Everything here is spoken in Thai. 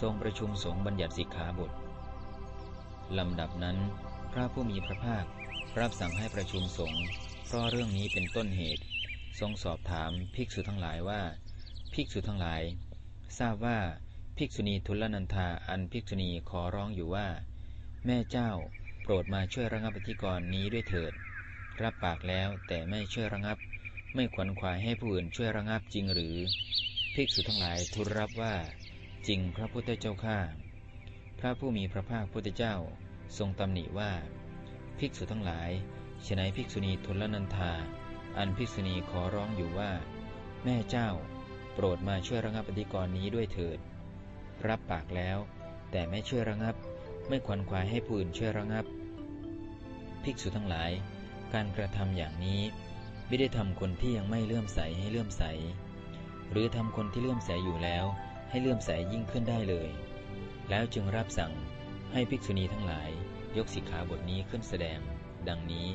ทรงประชุมสงฆ์บัญญัติสิกขาบทลำดับนั้น พระผู้มีพระภาครับสั่งให้ประชุมสงฆ์เพราะเรื่องนี้เป็นต้นเหตุ ทรงสอบถามภิกษุทั้งหลายว่า ภิกษุทั้งหลาย ทราบว่าภิกษุณีทุลนันธาอันภิกษุณีขอร้องอยู่ว่า แม่เจ้า โปรดมาช่วยระงับปฏิกรณ์นี้ด้วยเถิด รับปากแล้วแต่ไม่ช่วยระงับ ไม่ขวนขวายให้ผู้อื่นช่วยระงับจริงหรือ ภิกษุทั้งหลายทูลรับว่า จริงพระพุทธเจ้าข้าพระผู้มีพระภาคพุทธเจ้าทรงตำหนิว่า ภิกษุทั้งหลายฉนัยภิกษุณีทุลนันธา อันภิกษุณีขอร้องอยู่ว่า แม่เจ้า โปรดมาช่วยระงับปฏิกรณ์นี้ด้วยเถิด รับปากแล้ว แต่ไม่ช่วยระงับ ไม่ขวนขวายให้ผู้อื่นช่วยระงับ ภิกษุทั้งหลาย การกระทำอย่างนี้ ไม่ได้ทำคนที่ยังไม่เลื่อมใสให้เลื่อมใส หรือทำคนที่เลื่อมใสอยู่แล้ว ให้เลื่อมใสยยิ่งขึ้นได้เลย แล้วจึงรับสั่งให้ภิกษุณีทั้งหลาย ยกสิกขาบทนี้ขึ้นแสดง ดังนี้